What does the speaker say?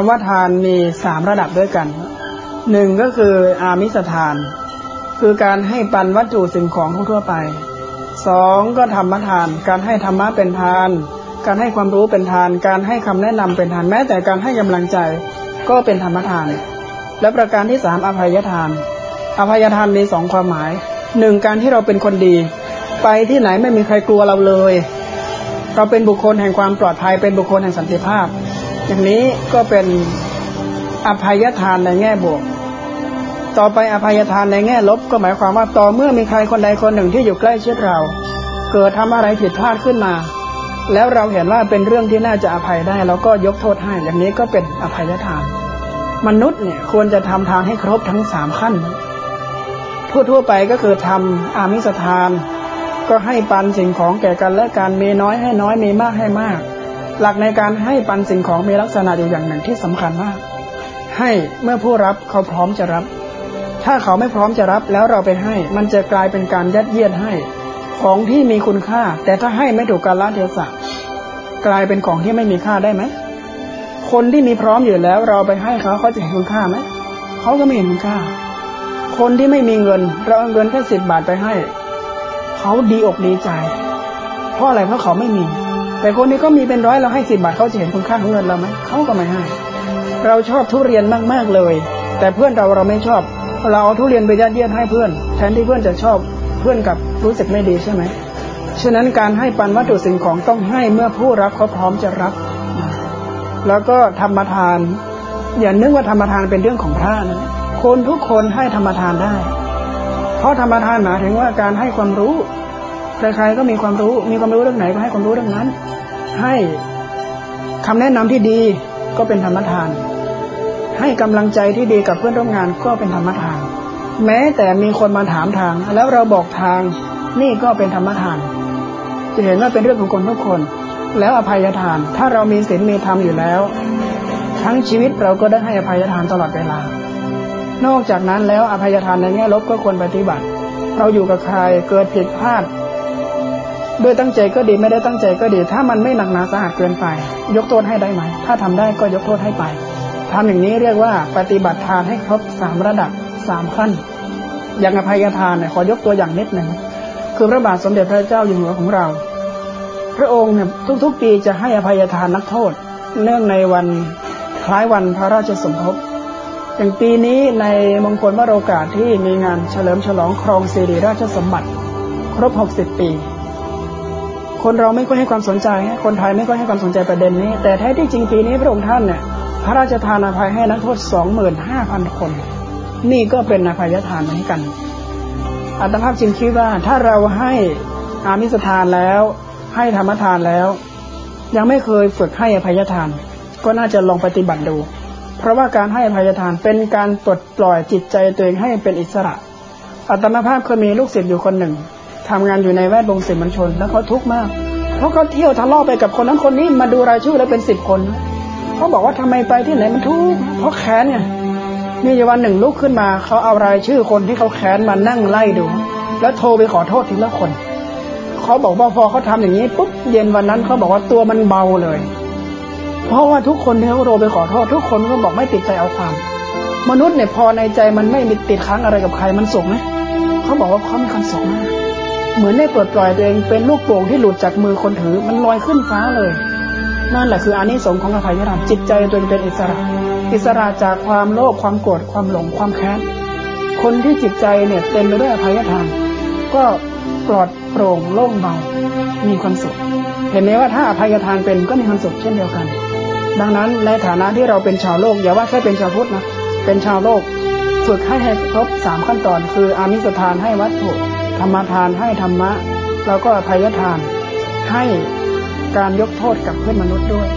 คำว่าทานมีสามระดับด้วยกันหนึ่งก็คืออามิสทาน คือการให้ปันวัตถุสิ่งของทั่วไปสองก็ธรรมทาน การให้ธรรมะเป็นทาน การให้ความรู้เป็นทาน การให้คำแนะนำเป็นทานแม้แต่การให้กำลังใจก็เป็นธรรมทาน และประการที่สามอภัยทาน อภัยทานมีสองความหมายหนึ่งการที่เราเป็นคนดี ไปที่ไหนไม่มีใครกลัวเราเลย เราเป็นบุคคลแห่งความปลอดภัยเป็นบุคคลแห่งสันติภาพ อย่างนี้ก็เป็นอภัยทานในแง่บวก ต่อไปอภัยทานในแง่ลบก็หมายความว่าต่อเมื่อมีใครคนใดคนหนึ่งที่อยู่ใกล้ชิดเรา เกิดทำอะไรผิดพลาดขึ้นมา แล้วเราเห็นว่าเป็นเรื่องที่น่าจะอภัยได้เราก็ยกโทษให้อย่างนี้ก็เป็นอภัยทาน มนุษย์เนี่ยควรจะทำทางให้ครบทั้งสามขั้น ทั่วๆไปก็คือทำอามิสทาน ก็ให้ปันสิ่งของแก่กันและการมีน้อยให้น้อยมีมากให้มาก หลักในการให้ปันสิ่งของมีลักษณะอยู่อย่างหนึ่งที่สำคัญมาก ให้เมื่อผู้รับเขาพร้อมจะรับ ถ้าเขาไม่พร้อมจะรับแล้วเราไปให้ มันจะกลายเป็นการยัดเยียดให้ ของที่มีคุณค่า แต่ถ้าให้ไม่ถูกกาลเทศะกลายเป็นของที่ไม่มีค่าได้ไหมคนที่มีพร้อมอยู่แล้วเราไปให้เขาเขาจะเห็นคุณค่าไหมเขาก็ไม่เห็นคุณค่า คนที่ไม่มีเงิน เราเอาเงินแค่สิบบาทไปให้ เขาดีอกดีใจ เพราะอะไรเพราะเขาไม่มี แต่คนนี้ก็มีเป็นร้อยเราให้สิบบาทเขาจะเห็นคุณค่าของเงินเราไหมเขาก็ไม่ให้ เราชอบทุเรียนมากๆเลย แต่เพื่อนเราเราไม่ชอบ เราเอาทุเรียนไปยัดเยียดให้เพื่อน แทนที่เพื่อนจะชอบเพื่อนกับรู้สึกไม่ดีใช่ไหมฉะนั้นการให้ปันวัตถุสิ่งของต้องให้เมื่อผู้รับเขาพร้อมจะรับ แล้วก็ธรรมทาน อย่านึกว่าธรรมทานเป็นเรื่องของพระนะคนทุกคนให้ธรรมทานได้ เพราะธรรมทานหมายถึงว่าการให้ความรู้ ใครๆก็มีความรู้ มีความรู้เรื่องไหนก็ให้ความรู้เรื่องนั้น ให้คำแนะนำที่ดีก็เป็นธรรมทาน ให้กำลังใจที่ดีกับเพื่อนร่วมงานก็เป็นธรรมทาน แม้แต่มีคนมาถามทาง แล้วเราบอกทางนี่ก็เป็นธรรมทาน จะเห็นว่าเป็นเรื่องของคนทุกคน แล้วอภัยทาน ถ้าเรามีศีลมีธรรมอยู่แล้ว ทั้งชีวิตเราก็ได้ให้อภัยทานตลอดเวลา นอกจากนั้นแล้วอภัยทานในแง่ลบก็ควรปฏิบัติ เราอยู่กับใครเกิดผิดพลาด ด้วยตั้งใจก็ดีไม่ได้ตั้งใจก็ดี ถ้ามันไม่หนักหนาสาหัสเกินไป ยกโทษให้ได้ไหม ถ้าทำได้ก็ยกโทษให้ไปทำอย่างนี้เรียกว่าปฏิบัติทานให้ครบสามระดับสามขั้น อย่างอภัยทานเนี่ยขอยกตัวอย่างนิดหนึ่งคือพระบาทสมเด็จพระเจ้าอยู่หัวของเรา พระองค์เนี่ยทุกๆปีจะให้อภัยทานนักโทษ เนื่องในวันคล้ายวันพระราชสมภพอย่างปีนี้ในมงคลวโรกาสที่มีงานเฉลิมฉลองครองสิริราชสมบัติ ครบ 60 ปี คนเราไม่ค่อยให้ความสนใจ คนไทยไม่ค่อยให้ความสนใจประเด็นนี้ แต่แท้ที่จริงปีนี้พระองค์ท่านเนี่ยพระราชทานอภัยให้นักโทษสองหมื่นห้าพันคน นี่ก็เป็นอภัยทานเหมือนกัน อัตภาพจริงคิดว่าถ้าเราให้อามิสทานแล้ว ให้ธรรมทานแล้ว ยังไม่เคยฝึกให้อภัยทาน ก็น่าจะลองปฏิบัติดู เพราะว่าการให้อภัยทานเป็นการปลดปล่อยจิตใจตัวเองให้เป็นอิสระ อัตมาภาพเคยมีลูกศิษย์อยู่คนหนึ่ง ทำงานอยู่ในแวดวงสื่อมวลชน แล้วเขาทุกข์มาก เพราะเขาเที่ยวทะเลาะไปกับคนนั้นคนนี้มาดูรายชื่อแล้วเป็นสิบคนเขาบอกว่าทำไมไปที่ไหนมันทุกข์เพราะแค้นเนี่ยมีวันหนึ่งลุกขึ้นมาเขาเอารายชื่อคนที่เขาแค้นมานั่งไล่ดู แล้วโทรไปขอโทษทีละคนเขาบอกว่าพอเขาทำอย่างนี้ปุ๊บเย็นวันนั้นเขาบอกว่าตัวมันเบาเลย เพราะว่าทุกคนที่เขาโทรไปขอโทษ ทุกคนก็บอกไม่ติดใจเอาความ มนุษย์เนี่ยพอในใจมันไม่มีติดค้างอะไรกับใครมันสุขไหมเขาบอกว่าเขามีความสุขมาก เหมือนได้ปลดปล่อยตัวเองเป็นลูกโป่งที่หลุดจากมือคนถือ มันลอยขึ้นฟ้าเลย นั่นแหละคืออานิสงส์ของอภัยทานจิตใจตัวเองเป็นอิสระ อิสระจากความโลภความโกรธความหลงความแค้นคนที่จิตใจเนี่ยเต็มไปด้วยอภัยทานก็ปลอดโปร่งโล่งเบามีความสุข เห็นไหมว่าถ้าอภัยทานเป็นก็มีความสุขเช่นเดียวกัน ดังนั้นในฐานะที่เราเป็นชาวโลกอย่าว่าแค่เป็นชาวพุทธนะเป็นชาวโลก ฝึกให้ให้ครบสามขั้นตอน คืออามิสทานให้วัตถุ ธรรมทานให้ธรรมะ แล้วก็อภัยทานให้การยกโทษกับเพื่อนมนุษย์ด้วย